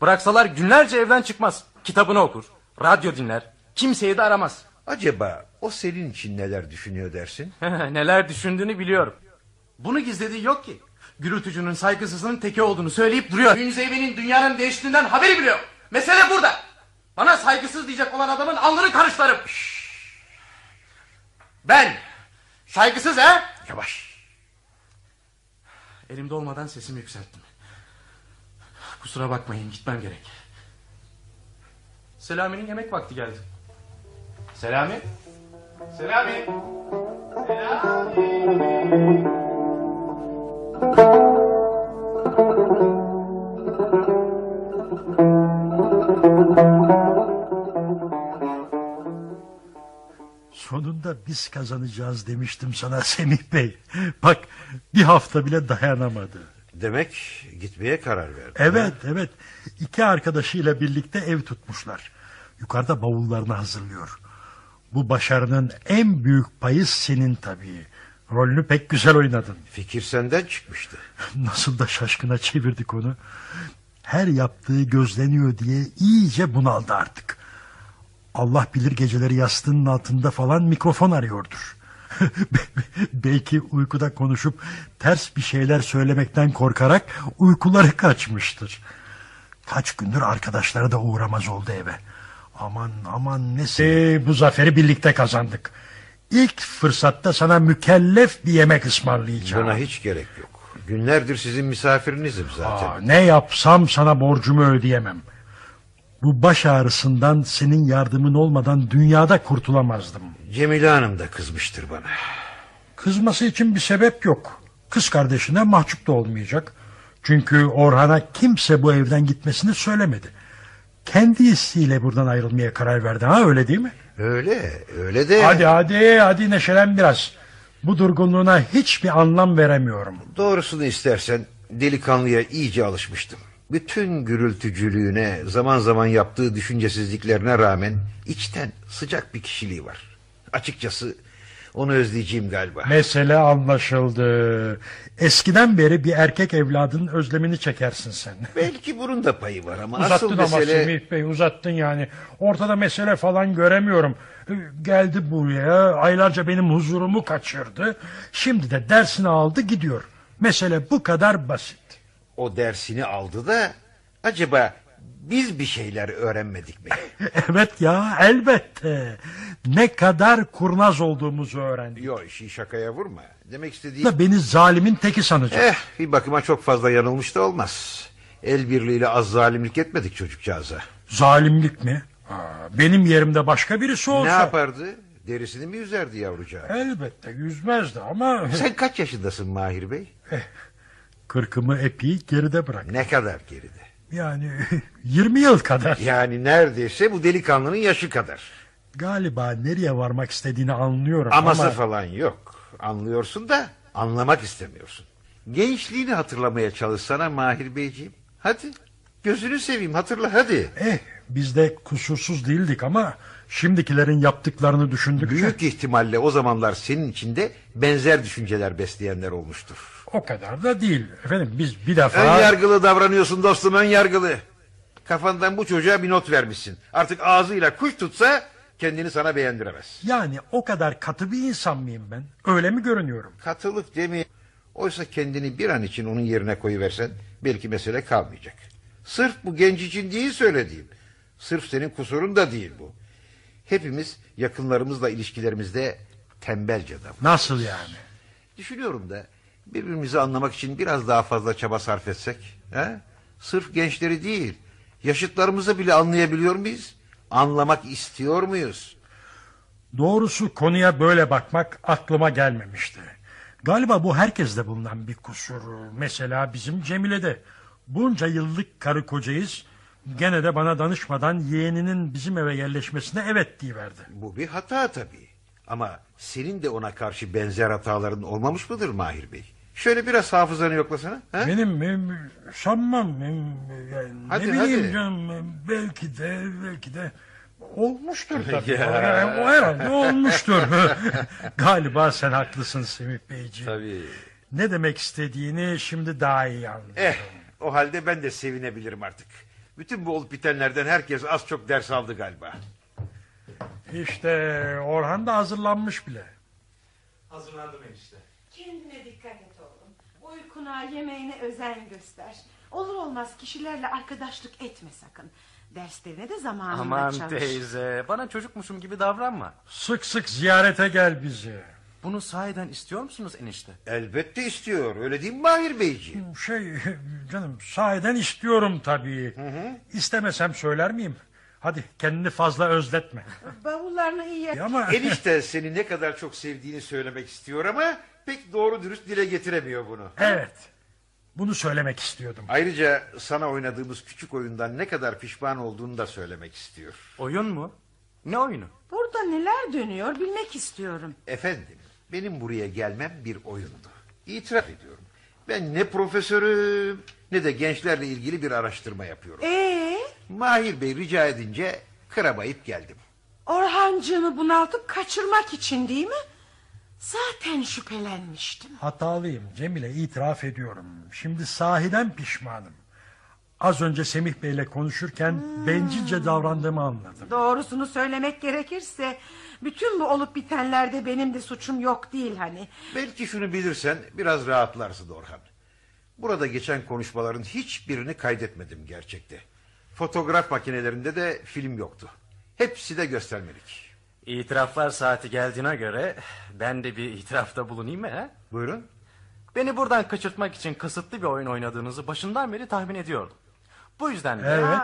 Bıraksalar günlerce evden çıkmaz. Kitabını okur, radyo dinler, kimseyi de aramaz. Acaba o senin için neler düşünüyor dersin? Neler düşündüğünü biliyorum. Bunu gizlediği yok ki. Gürültücünün saygısızlığın teki olduğunu söyleyip duruyor. Münzevi'nin dünyanın değiştiğinden haberi biliyor. Mesele burada. Bana saygısız diyecek olan adamın alnını karışlarım. Ben saygısız ha? Yavaş. Elimde olmadan sesimi yükselttim. Kusura bakmayın gitmem gerek. Selami'nin yemek vakti geldi. Selami? Selami? Selami? Sonunda biz kazanacağız demiştim sana Semih Bey. Bak bir hafta bile dayanamadı. Demek gitmeye karar verdi. Evet evet iki arkadaşıyla birlikte ev tutmuşlar. Yukarıda bavullarını hazırlıyor. Bu başarının en büyük payı senin tabii. Rolünü pek güzel oynadın. Fikir senden çıkmıştı. Nasıl da şaşkına çevirdik onu. Her yaptığı gözleniyor diye iyice bunaldı artık. Allah bilir geceleri yastığının altında falan mikrofon arıyordur. Belki uykuda konuşup ters bir şeyler söylemekten korkarak uykuları kaçmıştır. Kaç gündür arkadaşları da uğramaz oldu eve. Aman aman nesi bu zaferi birlikte kazandık. İlk fırsatta sana mükellef bir yemek ısmarlayacağım. Buna hiç gerek yok. Günlerdir sizin misafirinizim zaten. Aa, ne yapsam sana borcumu ödeyemem. Bu baş ağrısından senin yardımın olmadan dünyada kurtulamazdım. Cemile Hanım da kızmıştır bana. Kızması için bir sebep yok. Kız kardeşine mahcup da olmayacak. Çünkü Orhan'a kimse bu evden gitmesini söylemedi. Kendi isteğiyle buradan ayrılmaya karar verdi ha öyle değil mi? Öyle, öyle de... Hadi hadi hadi neşelen biraz. Bu durgunluğuna hiçbir anlam veremiyorum. Doğrusunu istersen delikanlıya iyice alışmıştım. Bütün gürültücülüğüne, zaman zaman yaptığı düşüncesizliklerine rağmen içten sıcak bir kişiliği var. Açıkçası onu özleyeceğim galiba. Mesele anlaşıldı. Eskiden beri bir erkek evladının özlemini çekersin sen. Belki bunun da payı var ama Uzattın asıl ama mesele... Semih Bey uzattın yani. Ortada mesele falan göremiyorum. Geldi buraya aylarca benim huzurumu kaçırdı. Şimdi de dersini aldı gidiyor. Mesele bu kadar basit. O dersini aldı da acaba biz bir şeyler öğrenmedik mi? Evet ya elbette. Ne kadar kurnaz olduğumuzu öğrendik. Yok işi şakaya vurma. Demek istediğim... Da beni zalimin teki sanacak. Eh bir bakıma çok fazla yanılmış da olmaz. El birliğiyle az zalimlik etmedik çocukcağıza. Zalimlik mi? Aa, benim yerimde başka birisi olsa. Ne yapardı? Derisini mi yüzerdi yavrucağı? Elbette yüzmezdi ama... Sen kaç yaşındasın Mahir Bey? Kırkımı epey geride bırak. Ne kadar geride? Yani 20 yıl kadar. Yani neredeyse bu delikanlının yaşı kadar. Galiba nereye varmak istediğini anlıyorum ama... Aması falan yok. Anlıyorsun da anlamak istemiyorsun. Gençliğini hatırlamaya çalışsana Mahir Beyciğim. Hadi gözünü seveyim hatırla hadi. Eh biz de kusursuz değildik ama şimdikilerin yaptıklarını düşündükçe Büyük ihtimalle o zamanlar senin içinde benzer düşünceler besleyenler olmuştur. O kadar da değil. Efendim biz bir defa... Ön yargılı davranıyorsun dostum ön yargılı. Kafandan bu çocuğa bir not vermişsin. Artık ağzıyla kuş tutsa kendini sana beğendiremez. Yani o kadar katı bir insan mıyım ben? Öyle mi görünüyorum? Katılık demi. Oysa kendini bir an için onun yerine koyuversen belki mesele kalmayacak. Sırf bu genç için değil söylediğim. Sırf senin kusurun da değil bu. Hepimiz yakınlarımızla ilişkilerimizde tembelce davranıyoruz. Nasıl yani? Düşünüyorum da birbirimizi anlamak için biraz daha fazla çaba sarf etsek. He? Sırf gençleri değil, yaşıtlarımızı bile anlayabiliyor muyuz? Anlamak istiyor muyuz? Doğrusu konuya böyle bakmak aklıma gelmemişti. Galiba bu herkeste bulunan bir kusur. Mesela bizim Cemile'de. Bunca yıllık karı kocayız. Gene de bana danışmadan yeğeninin bizim eve yerleşmesine evet diyiverdi. Bu bir hata tabii. Ama senin de ona karşı benzer hataların olmamış mıdır Mahir Bey? Şöyle biraz hafızanı yoklasana. He? Benim em, sanmam. yani Hadi, ne bileyim hadi. canım, belki de belki de olmuştur tabii. Ya. Yani o herhalde olmuştur. Galiba sen haklısın Semih Beyciğim. Tabii. Ne demek istediğini şimdi daha iyi anlıyorum. Eh, o halde ben de sevinebilirim artık. Bütün bu olup bitenlerden herkes az çok ders aldı galiba. İşte Orhan da hazırlanmış bile. Hazırlandım enişte. Kendine dikkat et Uykuna, yemeğine özen göster. Olur olmaz kişilerle arkadaşlık etme sakın. Derslerine de zamanında Aman çalış. teyze bana çocukmuşum gibi davranma. Sık sık ziyarete gel bizi. Bunu sahiden istiyor musunuz enişte? Elbette istiyor. Öyle değil mi Mahir Beyciğim? Şey canım sahiden istiyorum tabii. İstemesem söyler miyim? Hadi kendini fazla özletme. Bavullarını iyi yap. Ya Ama Enişte seni ne kadar çok sevdiğini söylemek istiyor ama pek doğru dürüst dile getiremiyor bunu. evet. Bunu söylemek istiyordum. Ayrıca sana oynadığımız küçük oyundan ne kadar pişman olduğunu da söylemek istiyor. Oyun mu? Ne oyunu? Burada neler dönüyor bilmek istiyorum. Efendim, benim buraya gelmem bir oyundu. İtiraf ediyorum. Ben ne profesörüm ne de gençlerle ilgili bir araştırma yapıyorum. Ee, Mahir Bey rica edince kırabayıp geldim. Orhancığımı bunaltıp kaçırmak için değil mi? Zaten şüphelenmiştim. Hatalıyım Cemile itiraf ediyorum. Şimdi sahiden pişmanım. Az önce Semih Bey'le konuşurken bencilce davrandığımı anladım. Doğrusunu söylemek gerekirse bütün bu olup bitenlerde benim de suçum yok değil hani. Belki şunu bilirsen biraz rahatlarsın Orhan. Burada geçen konuşmaların hiçbirini kaydetmedim gerçekte. Fotoğraf makinelerinde de film yoktu. Hepsi de göstermelik. İtiraflar saati geldiğine göre ben de bir itirafta bulunayım mı? He? Buyurun. Beni buradan kaçırtmak için kasıtlı bir oyun oynadığınızı başından beri tahmin ediyordum. Bu yüzden de... Evet.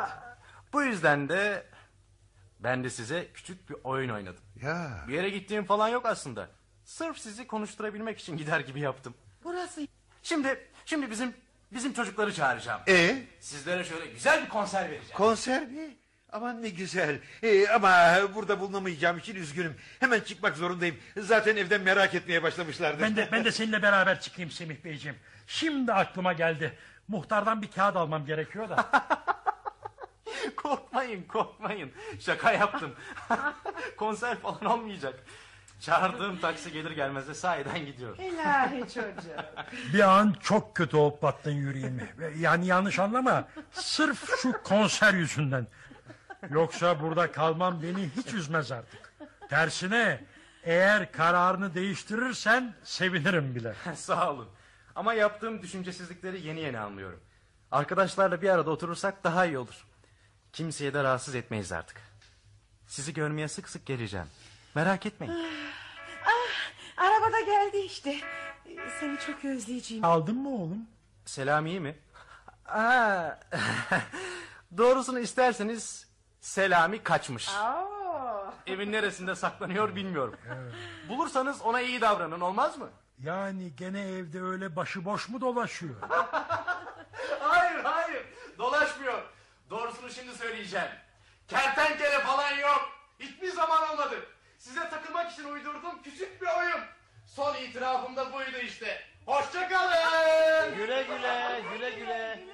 Bu yüzden de ben de size küçük bir oyun oynadım. Ya Bir yere gittiğim falan yok aslında. Sırf sizi konuşturabilmek için gider gibi yaptım. Burası Şimdi şimdi bizim bizim çocukları çağıracağım. E Sizlere şöyle güzel bir konser vereceğim. konser mi? Aman ne güzel. E, ama burada bulunamayacağım için üzgünüm. Hemen çıkmak zorundayım. Zaten evden merak etmeye başlamışlardır. Ben de ben de seninle beraber çıkayım Semih Beyciğim. Şimdi aklıma geldi. Muhtardan bir kağıt almam gerekiyor da. korkmayın korkmayın. Şaka yaptım. konser falan olmayacak. Çağırdığım taksi gelir gelmez de sahiden gidiyor. ilahi çocuğum. Bir an çok kötü olup battın yüreğimi. Yani yanlış anlama. Sırf şu konser yüzünden. Yoksa burada kalmam beni hiç üzmez artık. Tersine eğer kararını değiştirirsen sevinirim bile. Sağ olun. Ama yaptığım düşüncesizlikleri yeni yeni anlıyorum. Arkadaşlarla bir arada oturursak daha iyi olur. Kimseye de rahatsız etmeyiz artık. Sizi görmeye sık sık geleceğim. Merak etmeyin. Ah, arabada geldi işte. Seni çok özleyeceğim. Aldın mı oğlum? Selami mi? Aa, doğrusunu isterseniz Selami kaçmış. Evin neresinde saklanıyor bilmiyorum. Bulursanız ona iyi davranın olmaz mı? Yani gene evde öyle başıboş mu dolaşıyor? Hayır hayır dolaşmıyor. Doğrusunu şimdi söyleyeceğim. Kertenkele falan yok. Hiçbir zaman olmadı. Size takılmak için uydurduğum küçük bir oyun. Son itirafım da buydu işte. Hoşçakalın. Güle güle güle güle.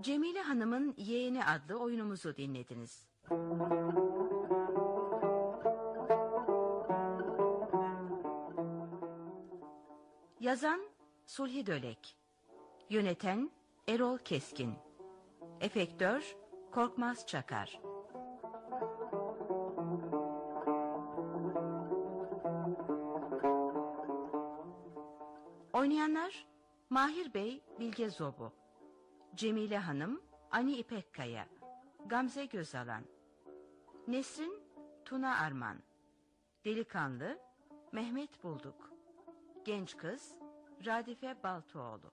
Cemile Hanım'ın Yeğeni adlı oyunumuzu dinlediniz. Yazan Sulhi Dölek. Yöneten Erol Keskin. Efektör Korkmaz Çakar. Oynayanlar Mahir Bey Bilge Zobu. Cemile Hanım, Ani İpekkaya, Gamze Gözalan, Nesrin, Tuna Arman, Delikanlı, Mehmet Bulduk, Genç Kız, Radife Baltoğlu.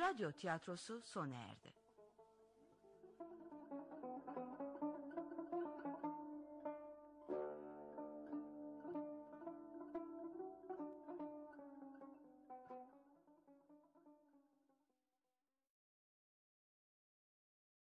Radyo tiyatrosu sona erdi.